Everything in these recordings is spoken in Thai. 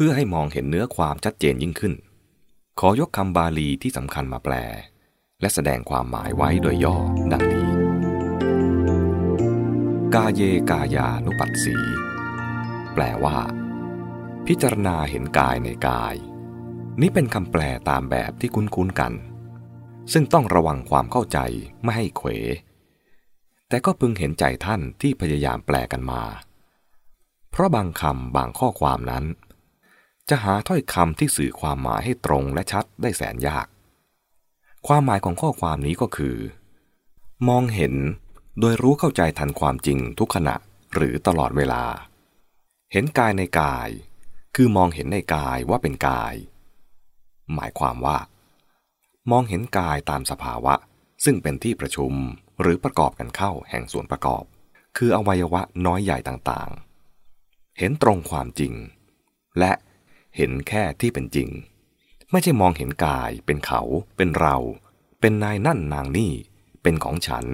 พื่อให้มองเห็นเนื้อความชัดเจนยิ่งขึ้น ขอยกคำบาลีที่สำคัญมาแปล และแสดงความหมายไว้โดยย่อดังนี้ กาเยกายานุปัสสี แปลว่า พิจารณาเห็นกายในกาย นี้เป็นคำแปลตามแบบที่คุ้นๆกัน ซึ่งต้องระวังความเข้าใจไม่ให้เขว แต่ก็พึงเห็นใจท่านที่พยายามแปลกันมา เพราะบางคำบางข้อความนั้น จะหาถ้อยคำที่สื่อความหมายให้ตรงและชัดได้แสนยาก ความหมายของข้อความนี้ก็คือ มองเห็นโดยรู้เข้าใจทันความจริงทุกขณะหรือตลอดเวลา เห็นกายในกาย คือมองเห็นในกายว่าเป็นกาย หมายความว่า มองเห็นกายตามสภาวะ ซึ่งเป็นที่ประชุมหรือประกอบกันเข้าแห่งส่วนประกอบ คืออวัยวะน้อยใหญ่ต่างๆ เห็นตรงความจริง และ เห็นแค่ที่เป็นจริง ไม่ใช่มองเห็นกายเป็นเขา เป็นเรา เป็นนายนั่นนางนี่ เป็นของฉัน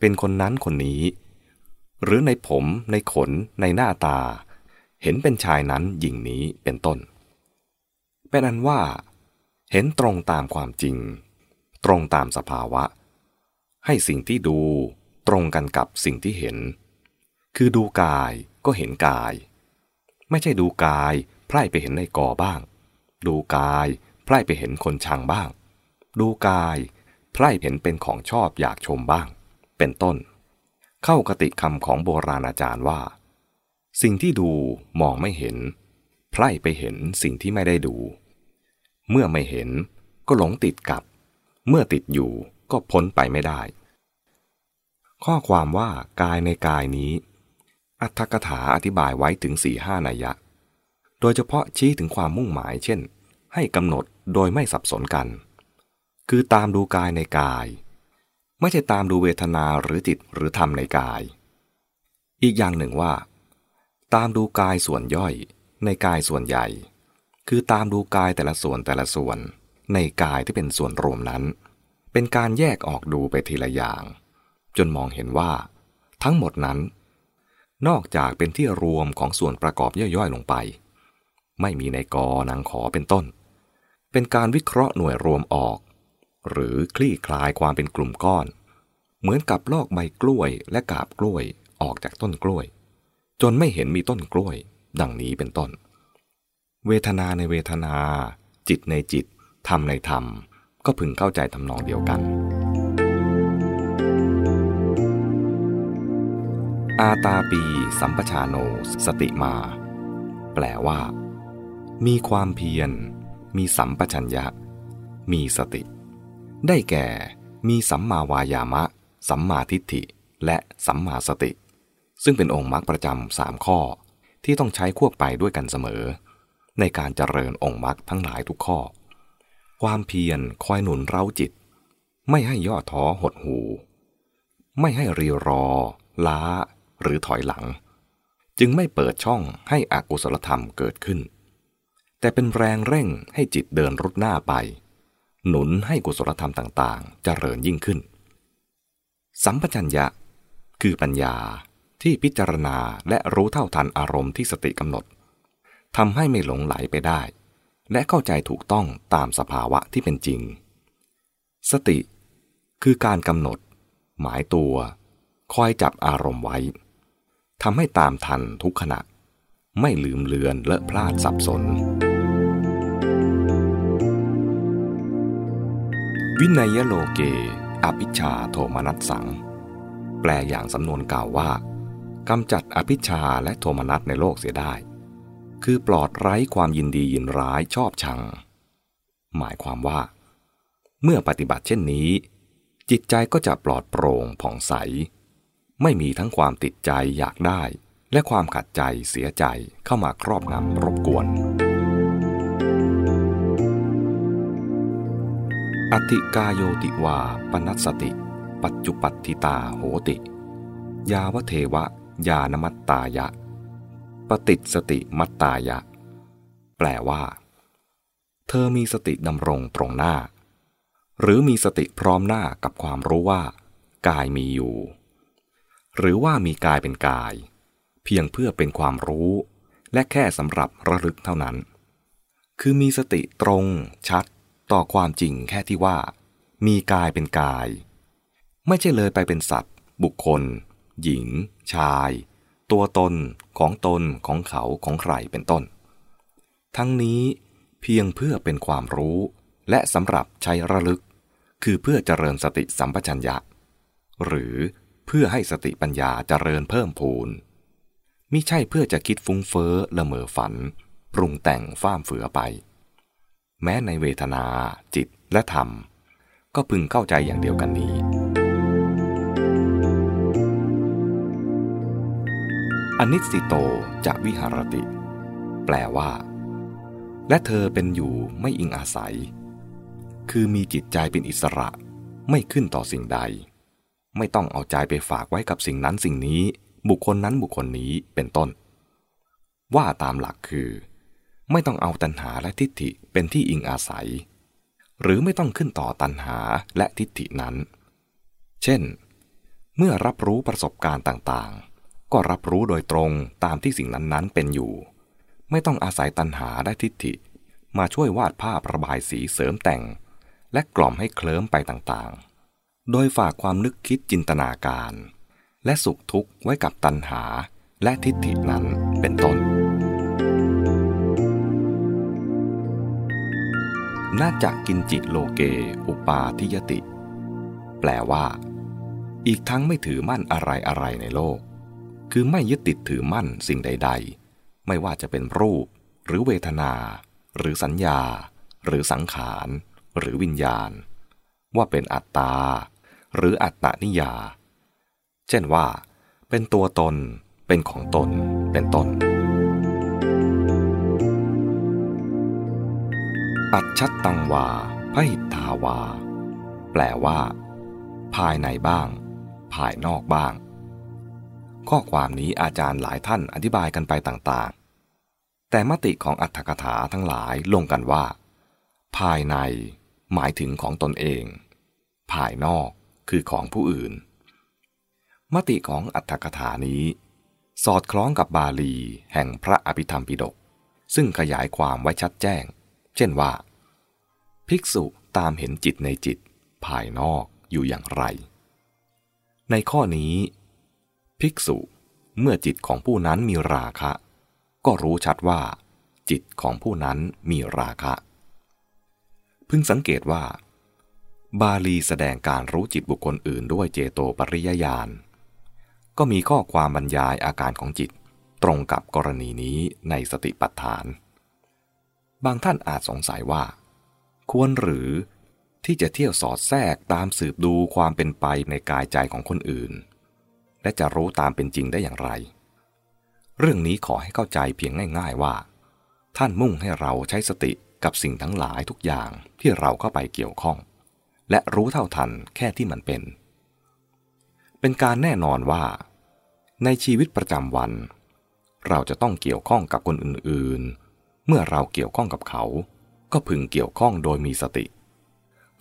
เป็นคนนั้นคนนี้ หรือในผมในขน ในหน้าตา เห็นเป็นชายนั้นหญิงนี้เป็นต้น เป็นอันว่า เห็นตรงตามความจริง ตรงตามสภาวะ ให้สิ่งที่ดูตรงกันกับสิ่งที่เห็น คือดูกายก็เห็นกาย ไม่ใช่ดูกาย พร่ไปเห็นในกอบ้าง ดูกาย ไพร่ไปเห็นคนชังบ้าง ดูกาย ไพร่เห็นเป็นของชอบอยากชมบ้าง เป็นต้น เข้ากติคำของโบราณอาจารย์ว่า สิ่งที่ดูมองไม่เห็น ไพร่ไปเห็นสิ่งที่ไม่ได้ดู เมื่อไม่เห็นก็หลงติดกับ เมื่อติดอยู่ก็พ้นไปไม่ได้ ข้อความว่ากายในกายนี้ อัตถกถาอธิบายไว้ถึงสี่ห้านัยยะ โดยเฉพาะชี้ถึงความมุ่งหมายเช่น ให้กำหนดโดยไม่สับสนกัน คือตามดูกายในกาย ไม่ใช่ตามดูเวทนาหรือจิตหรือธรรมในกาย อีกอย่างหนึ่งว่า ตามดูกายส่วนย่อย ในกายส่วนใหญ่ คือตามดูกายแต่ละส่วนแต่ละส่วน ในกายที่เป็นส่วนรวมนั้น เป็นการแยกออกดูไปทีละอย่าง จนมองเห็นว่า ทั้งหมดนั้น นอกจากเป็นที่รวมของส่วนประกอบย่อยๆลงไป ไม่มีในกอนังขอเป็นต้น เป็นการวิเคราะห์หน่วยรวมออก หรือคลี่คลายความเป็นกลุ่มก้อน เหมือนกับลอกใบกล้วยและกาบกล้วยออกจากต้นกล้วย จนไม่เห็นมีต้นกล้วย ดังนี้เป็นต้น เวทนาในเวทนา จิตในจิตธรรมในธรรม ก็พึงเข้าใจทำนองเดียวกัน อาตาปี สัมปชาโน สติมา แปลว่า มีความเพียร มีสัมปชัญญะ มีสติ ได้แก่ มีสัมมาวายามะ สัมมาทิฏฐิ และสัมมาสติ ซึ่งเป็นองค์มรรคประจำสามข้อ ที่ต้องใช้ควบไปด้วยกันเสมอ ในการเจริญองค์มรรคทั้งหลายทุกข้อ ความเพียรคอยหนุนเร้าจิต ไม่ให้ย่อท้อหดหู ไม่ให้รีรอ ล้า หรือถอยหลัง จึงไม่เปิดช่องให้อกุศลธรรมเกิดขึ้น แต่เป็นแรงเร่งให้จิตเดินรุดหน้าไป หนุนให้กุศลธรรมต่างๆเจริญยิ่งขึ้น สัมปชัญญะ คือปัญญาที่พิจารณาและรู้เท่าทันอารมณ์ที่สติกำหนดทำให้ไม่หลงไหลไปได้ และเข้าใจถูกต้องตามสภาวะที่เป็นจริง สติ คือการกำหนด หมายตัว คอยจับอารมณ์ไว้ทำให้ตามทันทุกขณะ ไม่ลืมเลือนเลอะพลาดสับสน วินัยโลเก อภิชาโทมนัสสัง แปลอย่างสำนวนเก่าว่ากำจัดอภิชาและโทมนัสในโลกเสียได้ คือปลอดไร้ความยินดียินร้ายชอบชัง หมายความว่า เมื่อปฏิบัติเช่นนี้ จิตใจก็จะปลอดโปร่งผ่องใส ไม่มีทั้งความติดใจอยากได้ และความขัดใจเสียใจเข้ามาครอบงำรบกวน อติกายโยติวาปนัสสติ ปัจจุปัตติตาโหติ ยาวเทวะ ยานมัตตายะ ปฏิสติมัตตายะ แปลว่า เธอมีสติดำรงตรงหน้า หรือมีสติพร้อมหน้ากับความรู้ว่า กายมีอยู่ หรือว่ามีกายเป็นกาย เพียงเพื่อเป็นความรู้ และแค่สำหรับระลึกเท่านั้น คือมีสติตรงชัด ต่อความจริงแค่ที่ว่า มีกายเป็นกาย ไม่ใช่เลยไปเป็นสัตว์ บุคคล หญิง ชาย ตัวตนของตนของเขาของใครเป็นต้น ทั้งนี้เพียงเพื่อเป็นความรู้ และสำหรับใช้ระลึก คือเพื่อเจริญสติสัมปชัญญะ หรือเพื่อให้สติปัญญาเจริญเพิ่มพูนมิใช่เพื่อจะคิดฟุ้งเฟ้อละเมอฝัน ปรุงแต่งฟ้ามเฟือไป แม้ในเวทนา จิตและธรรม ก็พึงเข้าใจอย่างเดียวกันนี้ อนิสิโตจะวิหารติ แปลว่า และเธอเป็นอยู่ไม่อิงอาศัย คือมีจิตใจเป็นอิสระไม่ขึ้นต่อสิ่งใด ไม่ต้องเอาใจไปฝากไว้กับสิ่งนั้นสิ่งนี้ บุคคลนั้นบุคคลนี้เป็นต้น ว่าตามหลักคือ ไม่ต้องเอาตัณหาและทิฏฐิเป็นที่อิงอาศัย หรือไม่ต้องขึ้นต่อตัณหาและทิฏฐินั้น เช่น เมื่อรับรู้ประสบการณ์ต่างๆ ก็รับรู้โดยตรงตามที่สิ่งนั้นๆเป็นอยู่ ไม่ต้องอาศัยตัณหาและทิฏฐิ มาช่วยวาดภาพระบายสีเสริมแต่ง และกล่อมให้เคลิ้มไปต่างๆ โดยฝากความนึกคิดจินตนาการ และสุขทุกข์ไว้กับตัณหาและทิฏฐินั้นเป็นต้น น่าจะกินจิตโลเก อุปาทิยติ แปลว่า อีกทั้งไม่ถือมั่นอะไรอะไรในโลก คือไม่ยึดติดถือมั่นสิ่งใด ๆ ไม่ว่าจะเป็นรูป หรือเวทนา หรือสัญญา หรือสังขาร หรือวิญญาณ ว่าเป็นอัตตา หรืออัตตนิยา เช่นว่า เป็นตัวตน เป็นของตน เป็นต้น ปัจชัตตังวาพหิตาวา แปลว่า ภายในบ้าง ภายนอกบ้าง ข้อความนี้อาจารย์หลายท่านอธิบายกันไปต่างๆ แต่มติของอัตถกถาทั้งหลายลงกันว่า ภายใน หมายถึงของตนเอง ภายนอกคือของผู้อื่น มติของอัตถกถานี้ สอดคล้องกับบาลีแห่งพระอภิธรรมปิฎกซึ่งขยายความไว้ชัดแจ้ง เช่นว่า ภิกษุตามเห็นจิตในจิตภายนอกอยู่อย่างไร ในข้อนี้ ภิกษุเมื่อจิตของผู้นั้นมีราคะ ก็รู้ชัดว่า จิตของผู้นั้นมีราคะ พึงสังเกตว่า บาลีแสดงการรู้จิตบุคคลอื่นด้วยเจโตปริยญาณก็มีข้อความบรรยายอาการของจิตตรงกับกรณีนี้ในสติปัฏฐาน บางท่านอาจสงสัยว่า ควรหรือที่จะเที่ยวสอดแทรกตามสืบดูความเป็นไปในกายใจของคนอื่น และจะรู้ตามเป็นจริงได้อย่างไร เรื่องนี้ขอให้เข้าใจเพียงง่าย ๆว่า ท่านมุ่งให้เราใช้สติกับสิ่งทั้งหลายทุกอย่างที่เราเข้าไปเกี่ยวข้อง และรู้เท่าทันแค่ที่มันเป็น เป็นการแน่นอนว่า ในชีวิตประจำวัน เราจะต้องเกี่ยวข้องกับคนอื่นๆ เมื่อเราเกี่ยวข้องกับเขา ก็พึงเกี่ยวข้องโดยมีสติ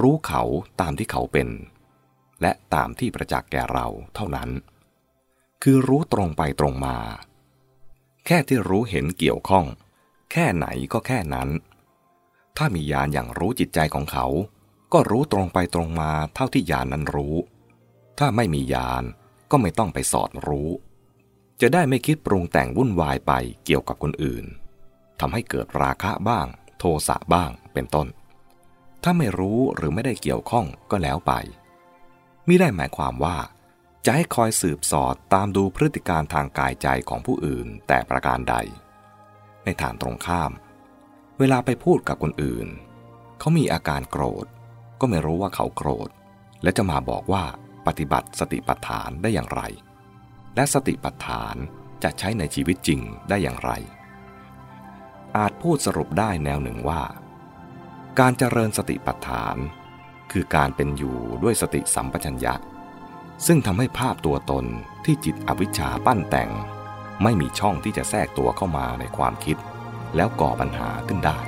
รู้เขาตามที่เขาเป็น และตามที่ประจักษ์แก่เราเท่านั้น คือรู้ตรงไปตรงมา แค่ที่รู้เห็นเกี่ยวข้อง แค่ไหนก็แค่นั้น ถ้ามียานอย่างรู้จิตใจของเขา ก็รู้ตรงไปตรงมาเท่าที่ยานนั้นรู้ ถ้าไม่มียานก็ไม่ต้องไปสอดรู้ จะได้ไม่คิดปรุงแต่งวุ่นวายไปเกี่ยวกับคนอื่น ทำให้เกิดราคะบ้าง โทสะบ้างเป็นต้น ถ้าไม่รู้หรือไม่ได้เกี่ยวข้องก็แล้วไปมิได้หมายความว่า จะให้คอยสืบสอดตามดูพฤติการทางกายใจของผู้อื่นแต่ประการใด ในทางตรงข้าม เวลาไปพูดกับคนอื่น เขามีอาการโกรธ ก็ไม่รู้ว่าเขาโกรธ และจะมาบอกว่าปฏิบัติสติปัฏฐานได้อย่างไร และสติปัฏฐานจะใช้ในชีวิตจริงได้อย่างไร อาจพูดสรุปได้แนวหนึ่งว่า การเจริญสติปัฏฐาน คือการเป็นอยู่ด้วยสติสัมปชัญญะ ซึ่งทำให้ภาพตัวตนที่จิตอวิชชาปั้นแต่ง ไม่มีช่องที่จะแทรกตัวเข้ามาในความคิด แล้วก่อปัญหาขึ้นได้